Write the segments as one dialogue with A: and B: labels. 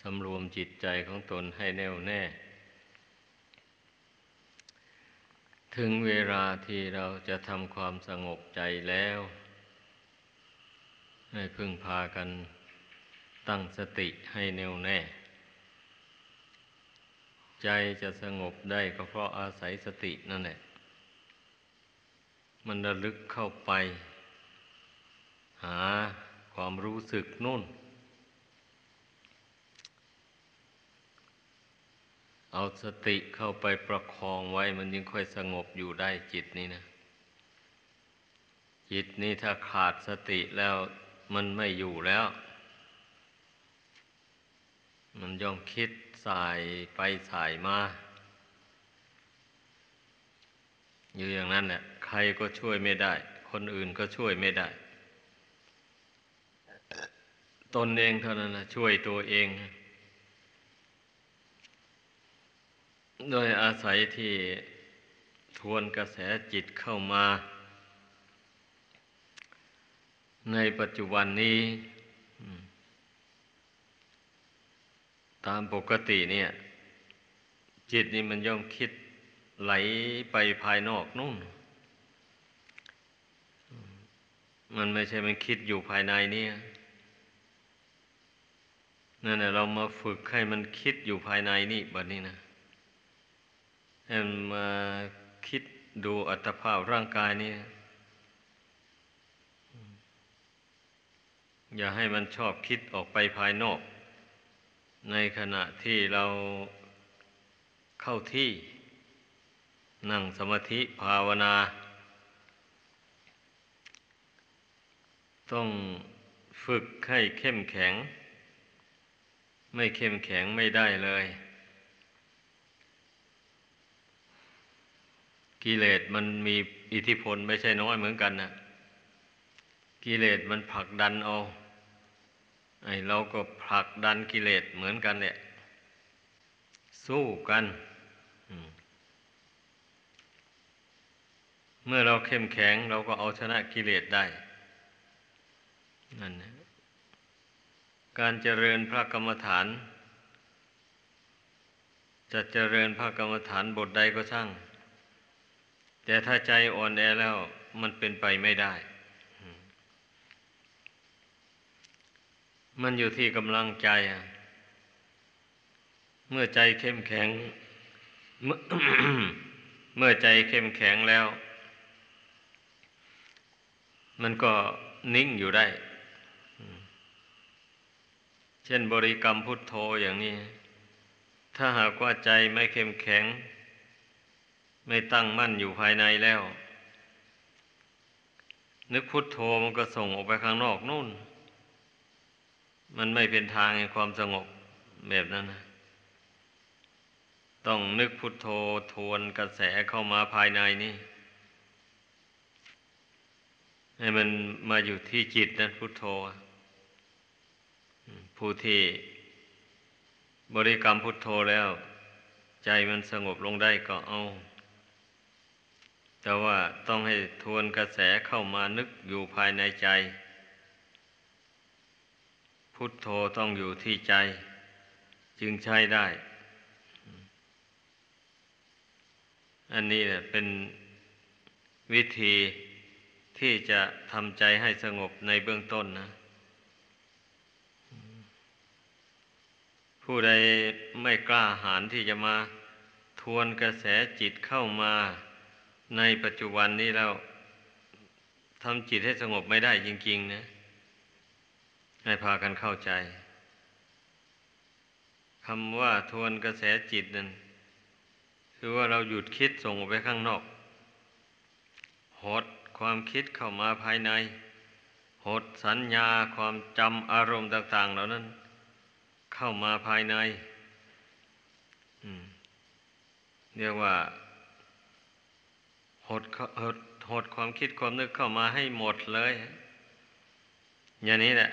A: สำรวมจิตใจของตนให้แน่วแน่ ถึงเวลาที่เราจะทำความสงบใจแล้ว ให้พึ่งพากันตั้งสติให้แน่วแน่ ใจจะสงบได้ก็เพราะอาศัยสตินั่นแหละ มันระลึกเข้าไป หาความรู้สึกนู่น เอาสติเข้าไปประคองไว้มันยิ่งค่อยสงบอยู่ได้จิตนี้นะ จิตนี้ถ้าขาดสติแล้วมันไม่อยู่แล้ว มันย่อมคิดสายไปสายมา อยู่อย่างนั้นแหละใครก็ช่วยไม่ได้ คนอื่นก็ช่วยไม่ได้ ตนเองเท่านั้นนะช่วยตัวเอง โดยอาศัยที่ทวนกระแสจิตเข้ามา ในปัจจุบันนี้ ตามปกติเนี่ย จิตนี่มันย่อมคิดไหลไปภายนอกนู่น มันไม่ใช่มันคิดอยู่ภายในนี่นั่นแหละเรามาฝึกให้มันคิดอยู่ภายในนี่แบบนี้นะ ให้มันมาคิดดูอัตภาพร่างกายนี่อย่าให้มันชอบคิดออกไปภายนอก ในขณะที่เราเข้าที่ นั่งสมาธิภาวนา ต้องฝึกให้เข้มแข็ง ไม่เข้มแข็งไม่ได้เลย กิเลสมันมีอิทธิพลไม่ใช่น้อยเหมือนกันนะกิเลสมันผลักดันเอาไอ้เราก็ผลักดันกิเลสเหมือนกันเนี่ยสู้กันเมื่อเราเข้มแข็งเราก็เอาชนะกิเลสได้นั่นนะการเจริญพระกรรมฐาน จะเจริญพระกรรมฐานบทใดก็ช่าง แต่ถ้าใจอ่อนแอแล้วมันเป็นไปไม่ได้ มันอยู่ที่กำลังใจ เมื่อใจเข้มแข็ง เมื่อใจเข้มแข็งแล้ว มันก็นิ่งอยู่ได้ เช่นบริกรรมพุทโธอย่างนี้ ถ้าหากว่าใจไม่เข้มแข็ง ไม่ตั้งมั่นอยู่ภายในแล้ว นึกพุทโธมันก็ส่งออกไปข้างนอกนู่น มันไม่เป็นทางแห่งความสงบแบบนั้นนะต้องนึกพุทโธทวนกระแสเข้ามาภายในนี่ ให้มันมาอยู่ที่จิตนั้นพุทโธ ผู้ที่บริกรรมพุทโธแล้ว ใจมันสงบลงได้ก็เอา แต่ว่าต้องให้ทวนกระแสเข้ามานึกอยู่ภายในใจ พุทโธต้องอยู่ที่ใจ จึงใช้ได้ อันนี้เป็นวิธีที่จะทำใจให้สงบในเบื้องต้นนะ ผู้ใดไม่กล้าหาญที่จะมาทวนกระแสจิตเข้ามา ในปัจจุบันนี้แล้วทำจิตให้สงบไม่ได้จริง ๆ นะ ให้พากันเข้าใจคำว่าทวนกระแสจิตนั้นคือว่าเราหยุดคิดส่งออกไปข้างนอกหดความคิดเข้ามาภายในหดสัญญาความจำอารมณ์ต่าง ๆ เหล่านั้น เข้ามาภายในเรียกว่า หดหดหดความคิดความนึกเข้ามาให้หมดเลย อย่างนี้แหละ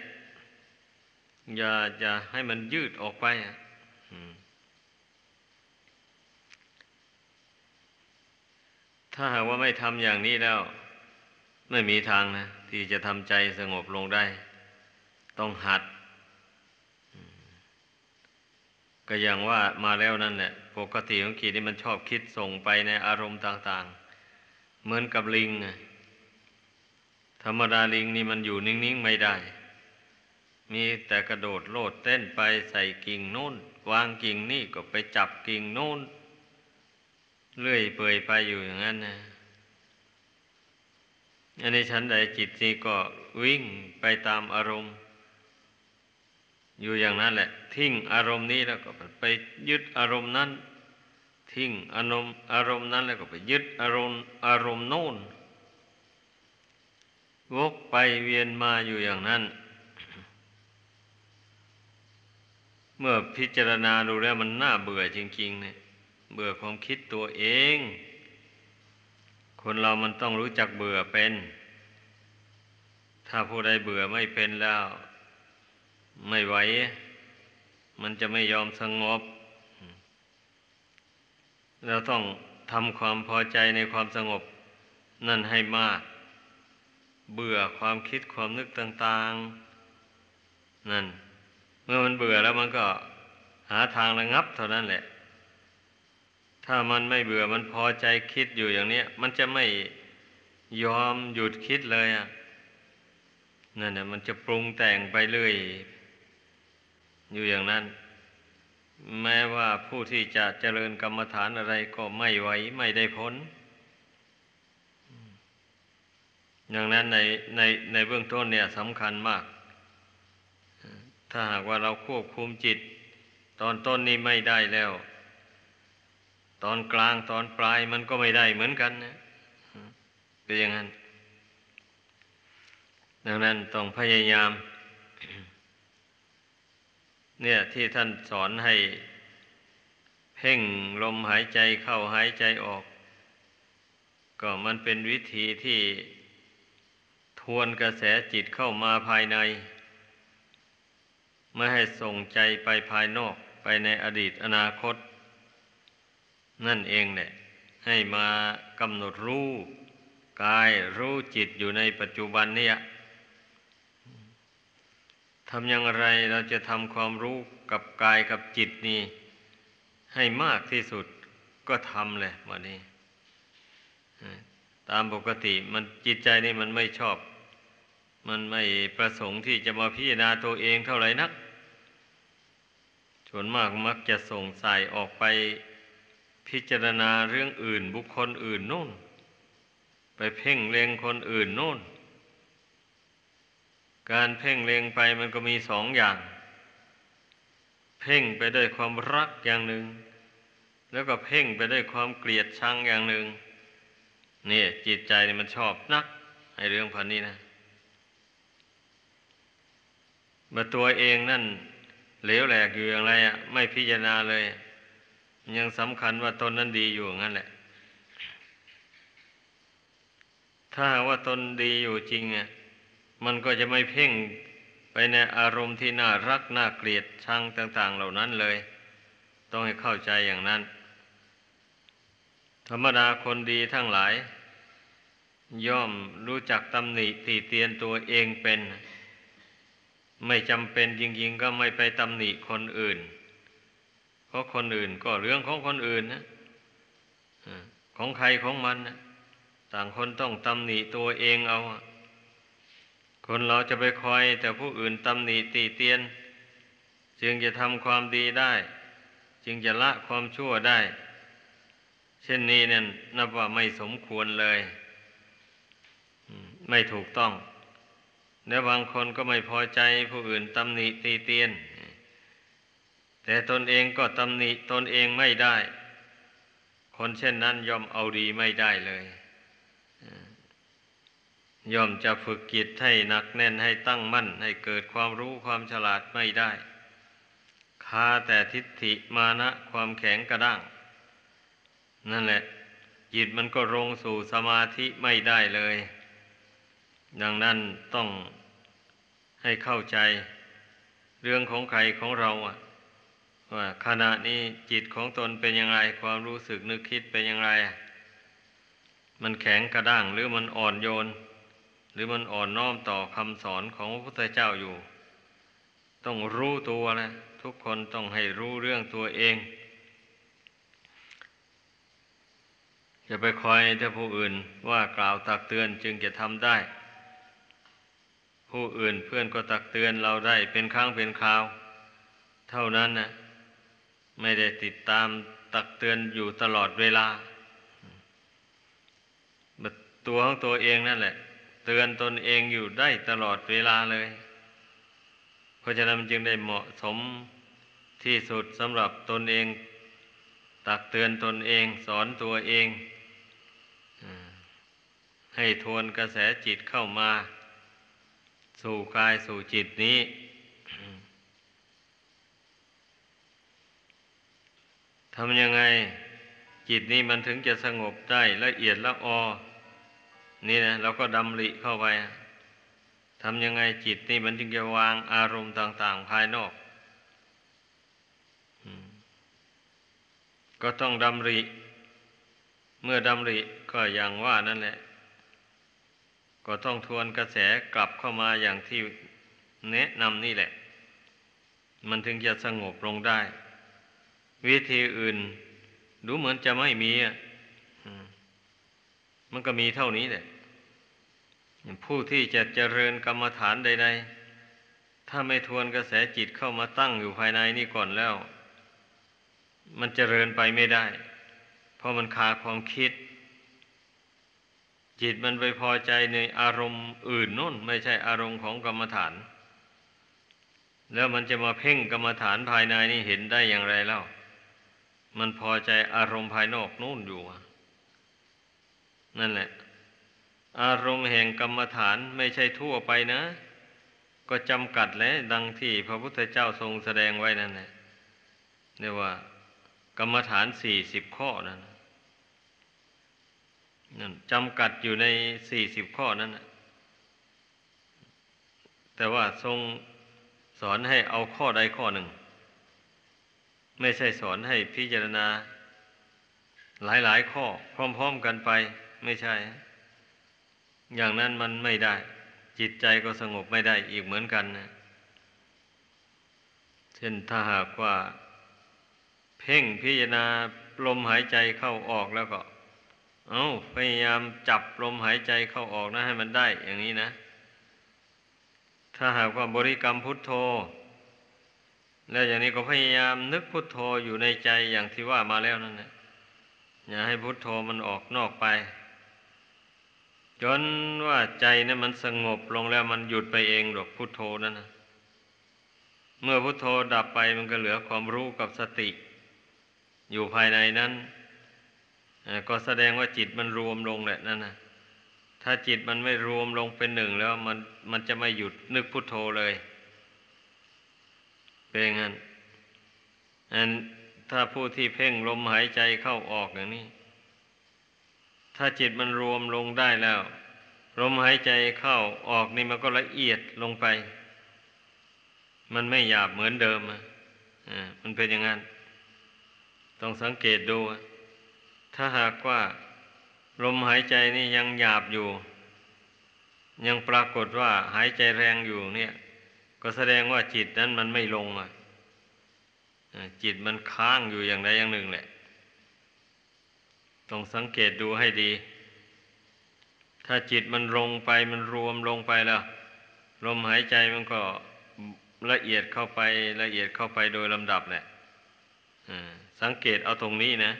A: อย่าอย่าให้มันยืดออกไปอะถ้าหากว่าไม่ทำอย่างนี้แล้ว ไม่มีทางนะ ที่จะทำใจสงบลงได้ ต้องหัด ก็อย่างว่ามาแล้วนั่นแหละปกติของจิตนี่มันชอบคิดส่งไปในอารมณ์ต่างๆ เหมือนกับลิงธรรมดาลิงนี่มันอยู่นิ่งๆไม่ได้ มีแต่กระโดดโลดเต้นไปใส่กิ่งโน้น วางกิ่งนี่ก็ไปจับกิ่งโน้น เลื่อยเปื่อยไปอยู่อย่างนั้นนะอันนี้ฉันใดจิตนี้ก็วิ่งไปตามอารมณ์ อยู่อย่างนั้นแหละ ทิ้งอารมณ์นี้แล้วก็ไปยึดอารมณ์นั้น ทิ้งอารมณ์อารมณ์นั้นแล้วก็ไปยึดอารมณ์อารมณ์โน้นวกไปเวียนมาอยู่อย่างนั้น เมื่อพิจารณาดูแล้วมันน่าเบื่อจริงๆเนี่ยเบื่อความคิดตัวเอง คนเรามันต้องรู้จักเบื่อเป็น ถ้าผู้ใดเบื่อไม่เป็นแล้ว ไม่ไหว มันจะไม่ยอมสงบ เราต้องทำความพอใจในความสงบ นั่นให้มาก เบื่อความคิดความนึกต่าง ๆ นั่น เมื่อมันเบื่อแล้วมันก็หาทางระงับเท่านั้นแหละ ถ้ามันไม่เบื่อมันพอใจคิดอยู่อย่างนี้มันจะไม่ยอมหยุดคิดเลยอะนั่นน่ะมันจะปรุงแต่งไปเรื่อยอยู่อย่างนั้น แม้ว่าผู้ที่จะเจริญกรรมฐานอะไรก็ไม่ไหวไม่ได้ผลอย่างนั้นในในในเบื้องต้นเนี่ยสำคัญมาก ถ้าหากว่าเราควบคุมจิต ตอนต้นนี้ไม่ได้แล้ว ตอนกลางตอนปลายมันก็ไม่ได้เหมือนกันนะเป็นอย่างนั้น ดังนั้นต้องพยายาม เนี่ยที่ท่านสอนให้ เพ่งลมหายใจเข้าหายใจออก ก็มันเป็นวิธีที่ทวนกระแสจิตเข้ามาภายใน ไม่ให้ส่งใจไปภายนอกไปในอดีตอนาคต นั่นเองแหละให้มากำหนดรู้กายรู้จิตอยู่ในปัจจุบันเนี่ย ทำอย่างไรเราจะทำความรู้กับกายกับจิตนี้ให้มากที่สุดก็ทำเลยวันนี้ ตามปกติมันจิตใจนี่มันไม่ชอบ มันไม่ประสงค์ที่จะมาพิจารณาตัวเองเท่าไหร่นัก ส่วนมากมักจะส่งสายออกไปพิจารณาเรื่องอื่นบุคคลอื่นนู่น ไปเพ่งเล็งคนอื่นนู่น การเพ่งเล็งไปมันก็มีสองอย่าง เพ่งไปด้วยความรักอย่างหนึ่ง แล้วก็เพ่งไปด้วยความเกลียดชังอย่างหนึ่งนี่จิตใจนี่มันชอบนักไอเรื่องพันนี้นะมาตัวเองนั่นเหลวแหลกอยู่อย่างไรอะไม่พิจารณาเลย ยังสำคัญว่าตนนั้นดีอยู่งั้นแหละ ถ้าว่าตนดีอยู่จริงอะ มันก็จะไม่เพ่งไปในอารมณ์ที่น่ารักน่าเกลียดชังต่าง ๆ เหล่านั้นเลย ต้องให้เข้าใจอย่างนั้น ธรรมดาคนดีทั้งหลาย ย่อมรู้จักตำหนิตีเตียนตัวเองเป็น ไม่จำเป็นจริงๆก็ไม่ไปตำหนิคนอื่น เพราะคนอื่นก็เรื่องของคนอื่นนะของใครของมันนะต่างคนต้องตำหนิตัวเองเอา คนเราจะไปคอยแต่ผู้อื่นตำหนิตีเตียน จึงจะทำความดีได้ จึงจะละความชั่วได้ เช่นนี้เนี่ยนับว่าไม่สมควรเลย ไม่ถูกต้องและบางคนก็ไม่พอใจผู้อื่นตำหนิตีเตียน แต่ตนเองก็ตำหนิตนเองไม่ได้ คนเช่นนั้นยอมเอาดีไม่ได้เลย ย่อมจะฝึกจิตให้หนักแน่นให้ตั้งมั่น ให้เกิดความรู้ความฉลาดไม่ได้คาแต่ทิฏฐิมานะความแข็งกระด้าง นั่นแหละ จิตมันก็ลงสู่สมาธิไม่ได้เลย ดังนั้นต้องให้เข้าใจ เรื่องของใครของเราอะว่าขณะนี้จิตของตนเป็นย่างไรความรู้สึกนึกคิดเป็นย่างไรมันแข็งกระด้างหรือมันอ่อนโยน รือมันอ่อนน้อมต่อคำสอนของพระพุทธเจ้าอยู่ ต้องรู้ตัวนะทุกคนต้องให้รู้เรื่องตัวเองอย่าไปคอยถ้าผู้อื่นว่ากล่าวตักเตือนจึงจะทำได้ ผู้อื่นเพื่อนก็ตักเตือนเราได้เป็นครั้งเป็นคราว เท่านั้นนะไม่ได้ติดตามตักเตือนอยู่ตลอดเวลาตัวของตัวเองนั่นแหละ เตือนตนเองอยู่ได้ตลอดเวลาเลย เพราะฉะนั้นมันจึงได้เหมาะสมที่สุดสำหรับตนเอง ตักเตือนตนเองสอนตัวเองให้ทวนกระแสจิตเข้ามา สู่กายสู่จิตนี้ ทำยังไงจิตนี้มันถึงจะสงบได้ละเอียดละออ นี่นะเราก็ดำริเข้าไปทำยังไงจิตนี่มันจึงจะวางอารมณ์ต่าง ๆ ภายนอก ก็ต้องดำริ เมื่อดำริก็อย่างว่านั่นแหละ ก็ต้องทวนกระแสกลับเข้ามาอย่างที่แนะนำนี่แหละ มันถึงจะสงบลงได้ วิธีอื่น ดูเหมือนจะไม่มีอะ มันก็มีเท่านี้แหละ ผู้ที่จะเจริญกรรมฐานใด ๆ ถ้าไม่ทวนกระแสจิตเข้ามาตั้งอยู่ภายในนี่ก่อนแล้ว มันเจริญไปไม่ได้ เพราะมันขาดความคิด จิตมันไปพอใจในอารมณ์อื่นนู่น ไม่ใช่อารมณ์ของกรรมฐาน แล้วมันจะมาเพ่งกรรมฐานภายในนี่เห็นได้อย่างไรเล่า มันพอใจอารมณ์ภายนอกนู่นอยู่ นั่นแหละ อารมณ์แห่งกรรมฐานไม่ใช่ทั่วไปนะ ก็จำกัดและดังที่พระพุทธเจ้าทรงแสดงไว้นั่นแหละเรียกว่า กรรมฐานสี่สิบข้อนั่นนั่นจำกัดอยู่ในสี่สิบข้อนั้นแต่ว่าทรงสอนให้เอาข้อใดข้อหนึ่ง ไม่ใช่สอนให้พิจารณาหลายๆ ข้อพร้อม ๆ กันไป ไม่ใช่ อย่างนั้นมันไม่ได้ จิตใจก็สงบไม่ได้อีกเหมือนกันนะเช่นถ้าหากว่า เพ่งพิจารณาลมหายใจเข้าออกแล้วก็ เอาพยายามจับลมหายใจเข้าออกนะให้มันได้อย่างนี้นะ ถ้าหากว่าบริกรรมพุทโธ แล้วอย่างนี้ก็พยายามนึกพุทโธอยู่ในใจอย่างที่ว่ามาแล้วนั่นแหละอย่าให้พุทโธมันออกนอกไป จนว่าใจนี่ยมันสงบลงแล้วมันหยุดไปเองหรอกพุทโธนั่นนะเมื่อพุทโธดับไปมันก็เหลือความรู้กับสติ อยู่ภายในนั้นก็แสดงว่าจิตมันรวมลงแหละนั่นนะถ้าจิตมันไม่รวมลงเป็นหนึ่งแล้วมันมันจะไม่หยุดนึกพุทโธเลยเป็นงั้นอันถ้าผู้ที่เพ่งลมหายใจเข้าออกอย่างนี้ ถ้าจิตมันรวมลงได้แล้ว ลมหายใจเข้าออกนี่มันก็ละเอียดลงไป มันไม่หยาบเหมือนเดิมอะมันเป็นอย่างนั้น ต้องสังเกตดู ถ้าหากว่า ลมหายใจนี่ยังหยาบอยู่ ยังปรากฏว่าหายใจแรงอยู่เนี่ย ก็แสดงว่าจิตนั้นมันไม่ลงอะจิตมันค้างอยู่อย่างใดอย่างหนึ่งแหละ ต้องสังเกตดูให้ดี ถ้าจิตมันลงไปมันรวมลงไปแล้ว ลมหายใจมันก็ละเอียดเข้าไปละเอียดเข้าไปโดยลำดับแหละสังเกตเอาตรงนี้นะ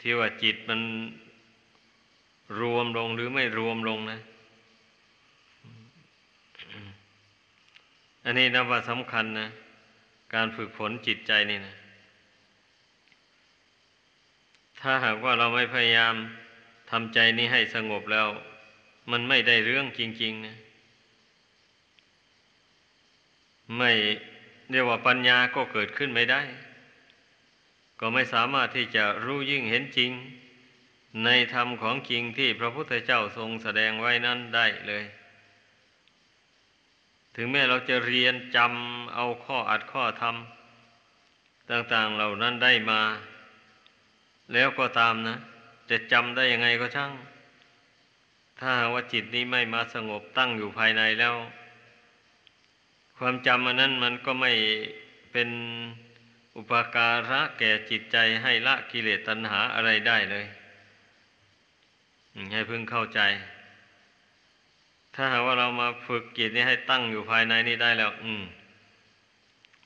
A: ที่ว่าจิตมันรวมลงหรือไม่รวมลงนะ อันนี้นับว่าสำคัญนะ การฝึกฝนจิตใจนี่นะ ถ้าหากว่าเราไม่พยายามทำใจนี้ให้สงบแล้ว มันไม่ได้เรื่องจริงๆนะไม่เรียกว่าปัญญาก็เกิดขึ้นไม่ได้ ก็ไม่สามารถที่จะรู้ยิ่งเห็นจริง ในธรรมของจริงที่พระพุทธเจ้าทรงแสดงไว้นั้นได้เลย ถึงแม้เราจะเรียนจำเอาข้ออัดข้อธรรม ต่าง ๆ เหล่านั้นได้มา แล้วก็ตามนะ จะจำได้ยังไงก็ช่าง ถ้าว่าจิตนี้ไม่มาสงบตั้งอยู่ภายในแล้ว ความจำอันนั้นมันก็ไม่เป็นอุปการะแก่จิตใจให้ละกิเลสตัณหาอะไรได้เลย ให้พึงเข้าใจ ถ้าหากว่าเรามาฝึกจิตนี้ให้ตั้งอยู่ภายในนี้ได้แล้ว อืม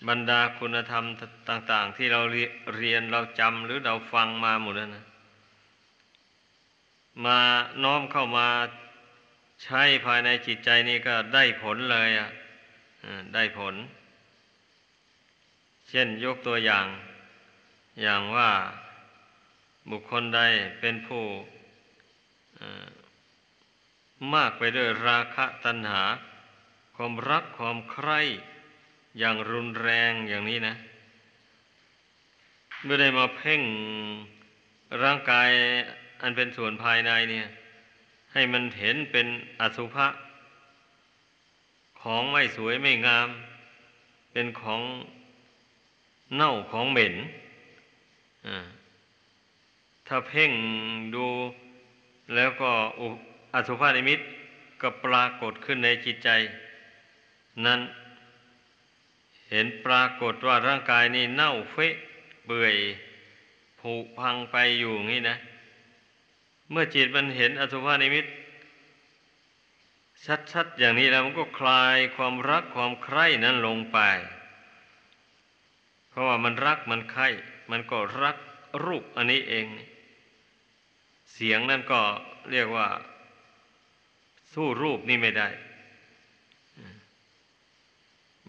A: บรรดาคุณธรรมต่าง ๆ ที่เราเรียนเราจำหรือเราฟังมาหมดแล้วนะ มาน้อมเข้ามาใช้ภายในจิตใจนี่ก็ได้ผลเลยอะได้ผล เช่นยกตัวอย่าง อย่างว่าบุคคลใดเป็นผู้มากไปด้วยราคะตัณหา ความรักความใคร่ อย่างรุนแรงอย่างนี้นะ เมื่อได้มาเพ่งร่างกายอันเป็นส่วนภายในเนี่ย ให้มันเห็นเป็นอสุภะของไม่สวยไม่งาม เป็นของเน่าของเหม็นถ้าเพ่งดูแล้วก็อุอสุภานิมิตก็ปรากฏขึ้นในจิตใจ นั้น เห็นปรากฏว่าร่างกายนี้เน่าเฟะเปื่อยผุพังไปอยู่งี้นะ เมื่อจิตมันเห็นอสุภานิมิตชัดๆอย่างนี้แล้วมันก็คลายความรักความใคร่นั้นลงไป เพราะว่ามันรักมันใคร่มันก็รักรูปอันนี้เอง เสียงนั่นก็เรียกว่า สู้รูปนี่ไม่ได้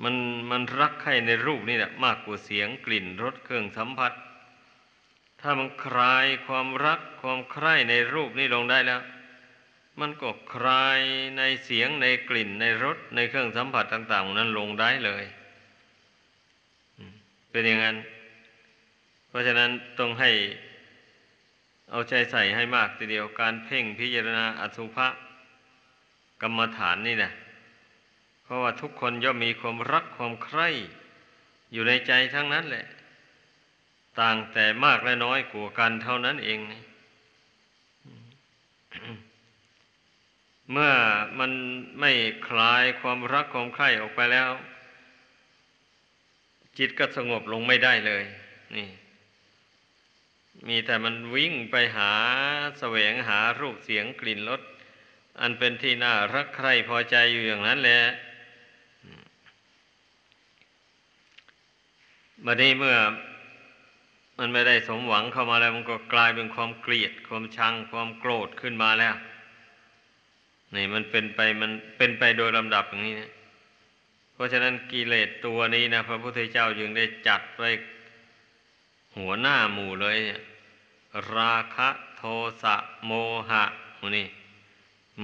A: มันมันรักใครในรูปนี่แหละมากกว่าเสียงกลิ่นรสเครื่องสัมผัส ถ้ามันคลายความรักความใคร่ในรูปนี่ลงได้แล้ว มันก็คลายในเสียงในกลิ่นในรสในเครื่องสัมผัสต่าง ๆ นั้นลงได้เลย เป็นอย่างนั้น เพราะฉะนั้นต้องให้เอาใจใส่ให้มากทีเดียวการเพ่งพิจารณาอสุภะกรรมฐานนี่นะ ราะว่าทุกคนย่อมมีความรักความใคร่ อยู่ในใจทั้งนั้นแหละ ต่างแต่มากและน้อยกว่ากันเท่านั้นเอง เมื่อมันไม่คลายความรักความใคร่ออกไปแล้ว จิตก็สงบลงไม่ได้เลย นี่ มีแต่มันวิ่งไปหาแสวงหารูปเสียงกลิ่นรสอันเป็นที่น่ารักใคร่พอใจอยู่อย่างนั้นแหละ บัดนี้เมื่อมันไม่ได้สมหวังเข้ามาแล้ว มันก็กลายเป็นความเกลียด ความชัง ความโกรธขึ้นมาแล้ว นี่มันเป็นไปมันเป็นไปโดยลำดับอย่างนี้นะเพราะฉะนั้นกิเลสตัวนี้นะพระพุทธเจ้าจึงได้จัดไว้หัวหน้าหมู่เลย ราคะโทสะโมหะมูนี่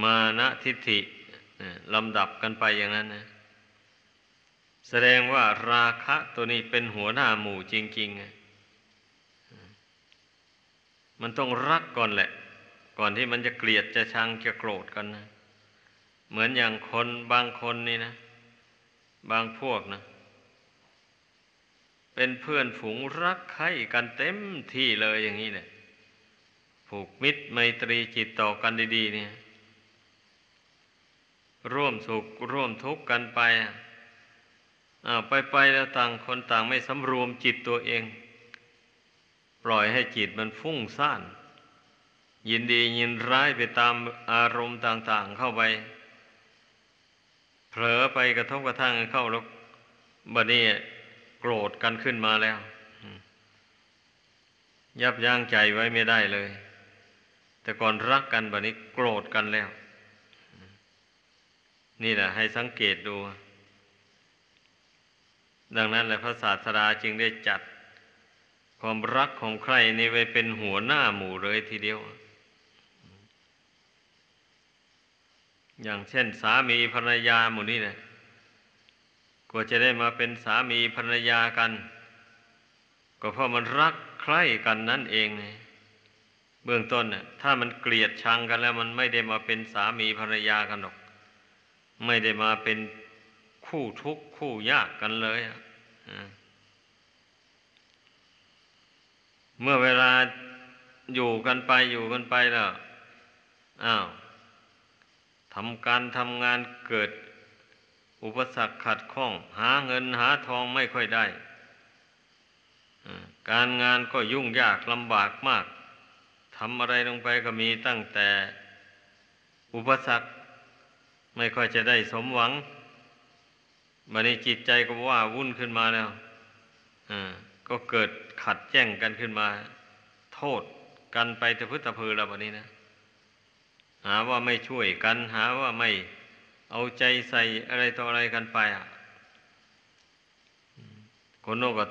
A: มานะทิฏฐิลำดับกันไปอย่างนั้นนะ แสดงว่าราคะตัวนี้เป็นหัวหน้าหมู่จริงๆไงมันต้องรักก่อนแหละ ก่อนที่มันจะเกลียดจะชังจะโกรธกันนะ เหมือนอย่างคนบางคนนี่นะ บางพวกนะ เป็นเพื่อนฝูงรักใคร่กันเต็มที่เลยอย่างนี้เนี่ยผูกมิตรไมตรีจิตต่อกันดี ๆ เนี่ย ร่วมสุขร่วมทุกข์กันไปอ่า ไปไปแล้วต่างคนต่างไม่สำรวมจิตตัวเอง ปล่อยให้จิตมันฟุ้งซ่าน ยินดียินร้ายไปตามอารมณ์ต่าง ๆ เข้าไป เผลอไปกระทบกระทั่งเข้าแล้วบัดนี้โกรธกันขึ้นมาแล้ว ยับยั้งใจไว้ไม่ได้เลย แต่ก่อนรักกันบัดนี้โกรธกันแล้ว นี่แหละให้สังเกตดู ดังนั้นแหละพระศาสดาจึงได้จัด ความรักของใครนี่ไว้เป็นหัวหน้าหมู่เลยทีเดียว อย่างเช่นสามีภรรยาหมู่นี้นะกว่าจะได้มาเป็นสามีภรรยากัน ก็เพราะมันรักใคร่กันนั่นเองไงเบื้องต้นน่ะถ้ามันเกลียดชังกันแล้วมันไม่ได้มาเป็นสามีภรรยากันหรอก ไม่ได้มาเป็น คู่ทุกข์คู่ยากกันเลยเมื่อเวลาอยู่กันไปอยู่กันไปแล้วอ้าวทำการทำงานเกิด อุปสรรคขัดข้อง หาเงินหาทองไม่ค่อยได้ การงานก็ยุ่งยากลำบากมากทำอะไรลงไปก็มีตั้งแต่ อุปสรรคไม่ค่อยจะได้สมหวัง บันนี้จิตใจก็ว่าวุ่นขึ้นมาแล้วก็เกิดขัดแย้งกันขึ้นมา โทษกันไปตะพื้ตะพือแล้วบันนี้นะ หาว่าไม่ช่วยกัน หาว่าไม่เอาใจใส่อะไรต่ออะไรกันไปอะคนโน้นก็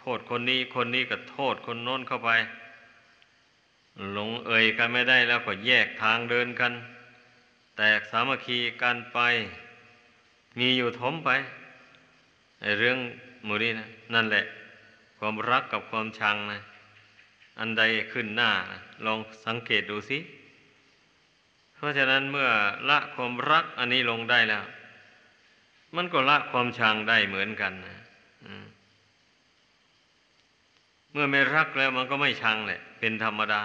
A: โทษคนนี้ คนนี้ก็โทษคนโน้นเข้าไป หลงเอ่ยกันไม่ได้แล้วก็แยกทางเดินกัน แตกสามัคคีกันไป มีอยู่ทมไปไอ้เรื่องมูนี้นะนั่นแหละ ความรักกับความชังนะอันใดขึ้นหน้านะลองสังเกตดูสิ เพราะฉะนั้นเมื่อละความรักอันนี้ลงได้แล้ว มันก็ละความชังได้เหมือนกันนะเมื่อไม่รักแล้วมันก็ไม่ชังแหละ เป็นธรรมดา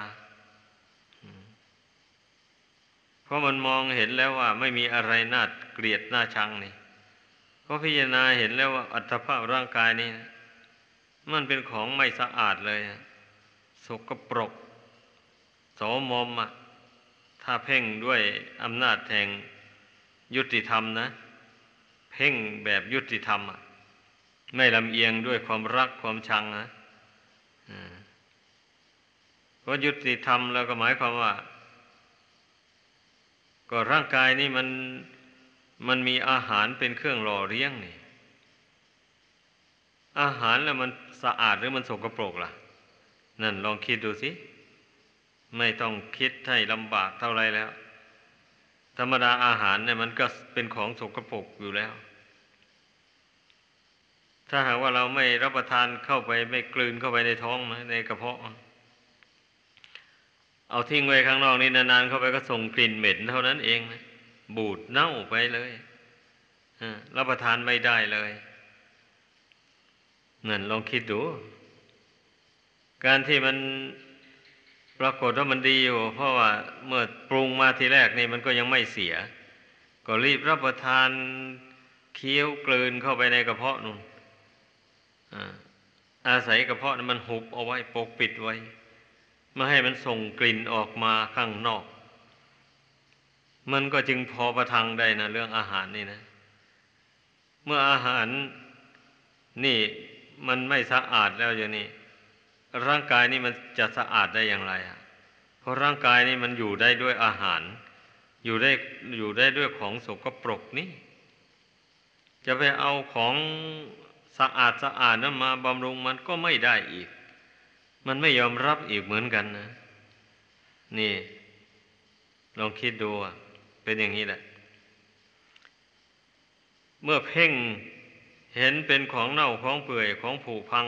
A: เพราะมันมองเห็นแล้วว่าไม่มีอะไรน่าเกลียดน่าชังนี่ก็พิจารณาเห็นแล้วว่าอัตภาพร่างกายนี้มันเป็นของไม่สะอาดเลยสกปรกโสมมอะถ้าเพ่งด้วยอำนาจแห่งยุติธรรมนะ เพ่งแบบยุติธรรมอะไม่ลำเอียงด้วยความรักความชังนะเพราะยุติธรรมแล้วก็หมายความว่า ก็ร่างกายนี่มันมันมีอาหารเป็นเครื่องหล่อเลี้ยงนี่ อาหารแล้วมันสะอาดหรือมันสกปรกล่ะ นั่นลองคิดดูสิ ไม่ต้องคิดให้ลำบากเท่าไรแล้ว ธรรมดาอาหารเนี่ยมันก็เป็นของสกปรกอยู่แล้ว ถ้าหากว่าเราไม่รับประทานเข้าไปไม่กลืนเข้าไปในท้องในกระเพาะ เอาทิ้งไว้ข้างนอกนี่นานๆเข้าไปก็ส่งกลิ่นเหม็นเท่านั้นเองนะบูดเน่าไปเลยรับประทานไม่ได้เลยนั่นลองคิดดู การที่มันปรากฏว่ามันดีอยู่ เพราะว่าเมื่อปรุงมาทีแรกนี่มันก็ยังไม่เสีย ก็รีบรับประทานเคี้ยวกลืนเข้าไปในกระเพาะนู่นอาศัยกระเพาะนั้นมันหุบเอาไว้ปกปิดไว้ ไม่ให้มันส่งกลิ่นออกมาข้างนอก มันก็จึงพอประทังได้นะเรื่องอาหารนี่นะ เมื่ออาหารนี่มันไม่สะอาดแล้วอย่างนี้ร่างกายนี่มันจะสะอาดได้อย่างไรอะเพราะร่างกายนี่มันอยู่ได้ด้วยอาหาร อยู่ได้อยู่ได้ด้วยของสกปรกนี่ จะไปเอาของสะอาดสะอาดนั้นมาบำรุงมันก็ไม่ได้อีก มันไม่ยอมรับอีกเหมือนกันนะ นี่ ลองคิดดูเป็นอย่างนี้แหละ เมื่อเพ่งเห็นเป็นของเน่าของเปื่อยของผุพัง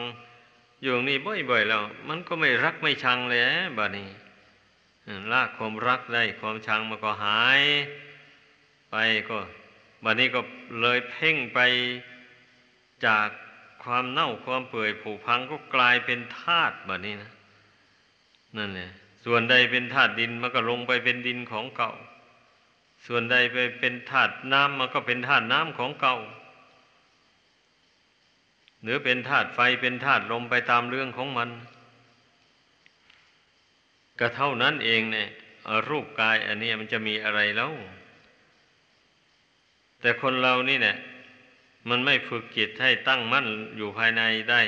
A: อยู่นี่บ่อยๆแล้ว มันก็ไม่รักไม่ชังเลยบานี้ละความรักได้ความชังมันก็หาย ไปก็บัดนี้ก็เลยเพ่งไปจาก ความเน่าความเปื่อยผุพังก็กลายเป็นธาตุแบัดนี้นะนั่นแหละส่วนใดเป็นธาตุดินมันก็ลงไปเป็นดินของเก่า ส่วนใดไปเป็นธาตุน้ำมันก็เป็นธาตุน้ำของเก่า หรือเป็นธาตุไฟเป็นธาตุลมไปตามเรื่องของมัน ก็เท่านั้นเองเนี่ยรูปกายอันนี้มันจะมีอะไรแล้ว แต่คนเรานี่เนี่ย มันไม่ฝึกจิตให้ตั้งมั่นอยู่ภายในได้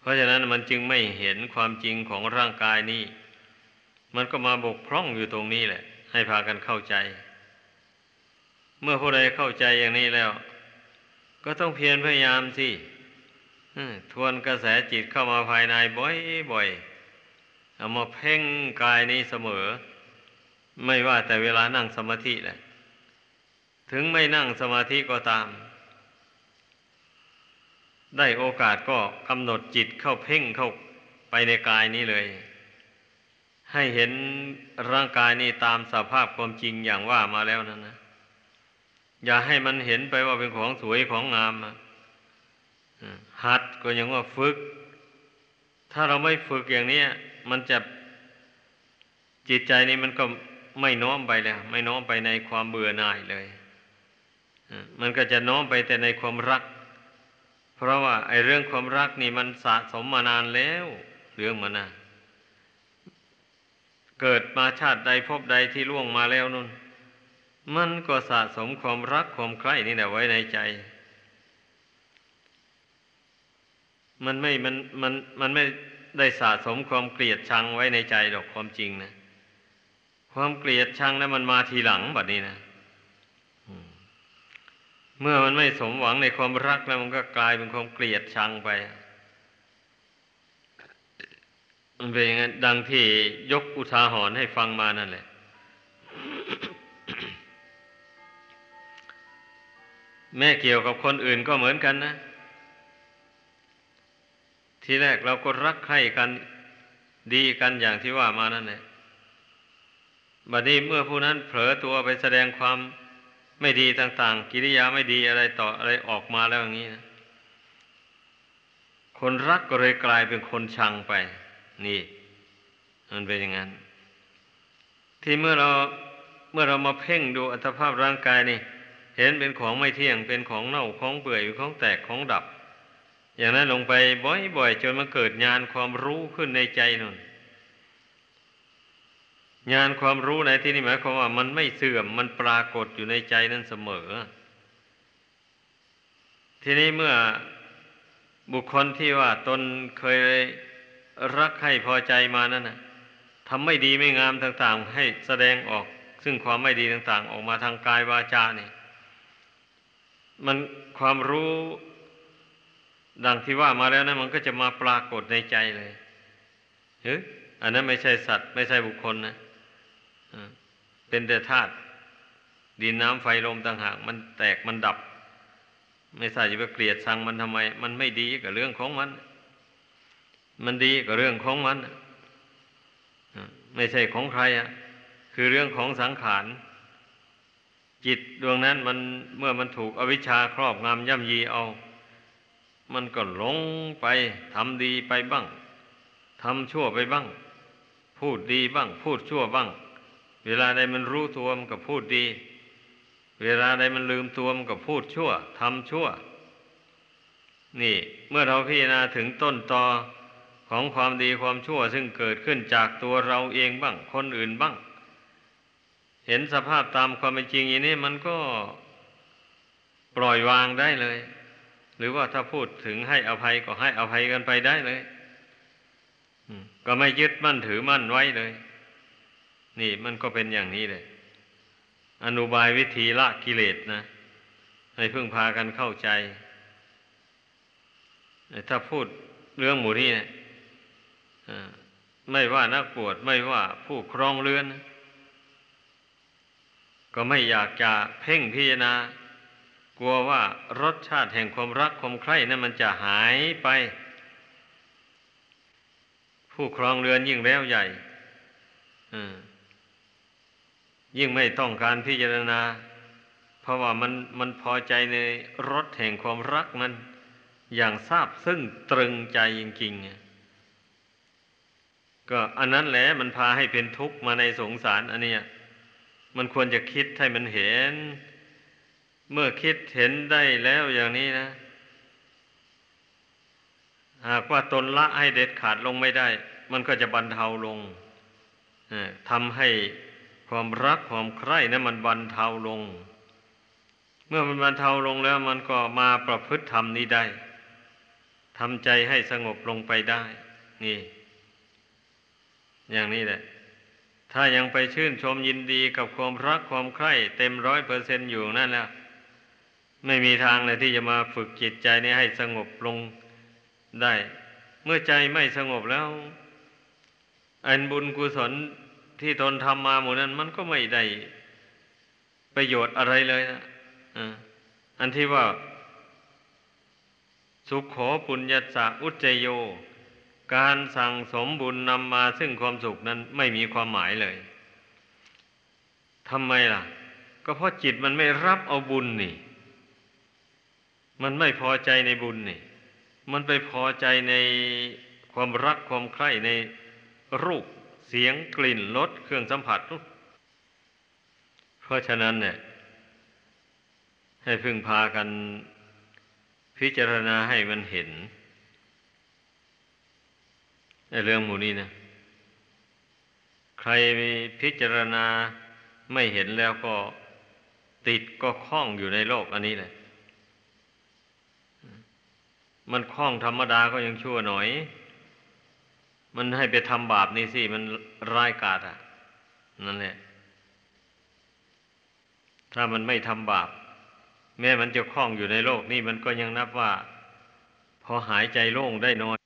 A: เพราะฉะนั้นมันจึงไม่เห็นความจริงของร่างกายนี้ มันก็มาบกพร่องอยู่ตรงนี้แหละ ให้พากันเข้าใจ เมื่อผู้ใดเข้าใจอย่างนี้แล้ว ก็ต้องเพียรพยายามสิทวนกระแสจิตเข้ามาภายในบ่อยๆเอามาเพ่งกายนี้เสมอ ไม่ว่าแต่เวลานั่งสมาธิแหละ ถึงไม่นั่งสมาธิก็ตาม ได้โอกาสก็กำหนดจิตเข้าเพ่งเข้าไปในกายนี้เลย ให้เห็นร่างกายนี่ตามสภาพความจริงอย่างว่ามาแล้วนั่นนะอย่าให้มันเห็นไปว่าเป็นของสวยของงามหัดก็ยังว่าฝึก ถ้าเราไม่ฝึกอย่างนี้มันจะจิตใจนี้มันก็ไม่น้อมไปแล้ว ไม่น้อมไปในความเบื่อหน่ายเลย มันก็จะน้อมไปแต่ในความรัก เพราะว่า ไอ้เรื่องความรักนี่มันสะสมมานานแล้ว เรื่องมันนะเกิดมาชาติใดพบใดที่ล่วงมาแล้วนุ่น มันก็สะสมความรักความใคร่นี่แหละไว้ในใจ มันไม่มันมันมันไม่ได้สะสมความเกลียดชังไว้ในใจหรอกความจริงนะ ความเกลียดชังนะั้นมันมาทีหลังแบบนี้นะ เมื่อมันไม่สมหวังในความรักแล้วมันก็กลายเป็นความเกลียดชังไป มันเป็นอย่างนั้นดังที่ยกอุทาหรณ์ให้ฟังมานั่นแหละ แม่เกี่ยวกับคนอื่นก็เหมือนกันนะ ทีแรกเราก็รักใคร่กันดีกันอย่างที่ว่ามานั่นแหละบัดนี้เมื่อผู้นั้นเผลอตัวไปแสดงความ ไม่ดีต่าง ๆ กิริยาไม่ดีอะไรต่ออะไรออกมาแล้วอย่างนี้นะคนรักก็เลยกลายเป็นคนชังไป นี่ มันเป็นอย่างนั้น ที่เมื่อเราเมื่อเรามาเพ่งดูอัตภาพร่างกายนี่ เห็นเป็นของไม่เที่ยงเป็นของเน่าของเปื่อยของแตกของดับ อย่างนั้นลงไปบ่อยๆจนมันเกิดญาณความรู้ขึ้นในใจนั่น ญาณความรู้ในที่นี้หมายความว่า มันไม่เสื่อมมันปรากฏอยู่ในใจนั้นเสมอ ทีนี้เมื่อบุคคลที่ว่าตนเคยรักให้พอใจมานั่นนะทำไม่ดีไม่งามต่าง ๆ ให้แสดงออก ซึ่งความไม่ดีต่าง ๆ ออกมาทางกายวาจานี่มันความรู้ดังที่ว่ามาแล้วนะมันก็จะมาปรากฏในใจเลยเฮ้ยอันนั้นไม่ใช่สัตว์ ไม่ใช่บุคคลนะ เป็นแต่ธาตุดินน้ำไฟลมต่างหาก มันแตกมันดับ ไม่ใช่จะไปเกลียดชังมันทำไม มันไม่ดีกับเรื่องของมัน มันดีกับเรื่องของมันไม่ใช่ของใครอะ คือเรื่องของสังขาร จิตดวงนั้นมันเมื่อมันถูกอวิชชาครอบงำย่ำยีเอา มันก็หลงไปทำดีไปบ้างทำชั่วไปบ้าง พูดดีบ้าง พูดชั่วบ้าง เวลาใดมันรู้ตัวมันก็พูดดี เวลาใดมันลืมตัวมันก็พูดชั่วทำชั่ว นี่ เมื่อเราพิจารณาถึงต้นตอของความดีความชั่ว ซึ่งเกิดขึ้นจากตัวเราเองบ้าง คนอื่นบ้าง เห็นสภาพตามความเป็นจริงอย่างนี้มันก็ปล่อยวางได้เลย หรือว่าถ้าพูดถึงให้อภัยก็ให้อภัยกันไปได้เลยก็ไม่ยึดมั่นถือมั่นไว้เลย นี่มันก็เป็นอย่างนี้เลยอนุบายวิธีละกิเลสนะ ให้พึ่งพากันเข้าใจ ถ้าพูดเรื่องหมู่นี้เนี่ยไม่ว่านักปวดไม่ว่าผู้ครองเรือน ก็ไม่อยากจะเพ่งพิจารณา กลัวว่ารสชาติแห่งความรักความใคร่นั้นมันจะหายไป ผู้ครองเรือนยิ่งแล้วใหญ่ ยิ่งไม่ต้องการพิจารณา เพราะว่ามันมันพอใจในรสแห่งความรักนั้นอย่างทราบซึ่งตรึงใจจริงๆ ก็อันนั้นแหละมันพาให้เป็นทุกข์มาในสงสารอันเนี้ยมันควรจะคิดให้มันเห็น เมื่อคิดเห็นได้แล้วอย่างนี้นะ หากว่าตนละให้เด็ดขาดลงไม่ได้ มันก็จะบรรเทาลงทำให้ ความรักความใคร่นะั้นมันบรรเทาลง เมื่อมันบรรเทาลงแล้วมันก็มาประพฤติธรรมนี้ได้ทำใจให้สงบลงไปได้ นี่ อย่างนี้แหละ ถ้ายังไปชื่นชมยินดีกับความรักความใคร่เต็มร้อยเปอร์เซนอยู่นั่นแล้วไม่มีทางเลยที่จะมาฝึกจิตใจนี้ให้สงบลงได้ เมื่อใจไม่สงบแล้ว อันบุญกุศล ที่ตนทำมาหมดนั้น มันก็ไม่ได้ประโยชน์อะไรเลยนะอันที่ว่า สุขโขปุญญาสะอุจเจโย การสั่งสมบุญนำมาซึ่งความสุขนั้นไม่มีความหมายเลยทำไมล่ะ ก็เพราะจิตมันไม่รับเอาบุญนี่ มันไม่พอใจในบุญนี่ มันไปพอใจในความรักความใคร่ในรูป เสียงกลิ่นรสเครื่องสัมผัส เพราะฉะนั้นเนี่ย ให้พึงพากันพิจารณาให้มันเห็นในเรื่องหมู่นี้นะ ใครพิจารณาไม่เห็นแล้วก็ติดก็คล้องอยู่ในโลกอันนี้แหละ มันคล้องธรรมดาก็ยังชั่วหน่อย มันให้ไปทำบาปนี่สิ มันร้ายกาจอะ นั่นแหละ ถ้ามันไม่ทำบาป แม้มันจะคล้องอยู่ในโลกนี่มันก็ยังนับว่า พอหายใจโล่งได้น้อย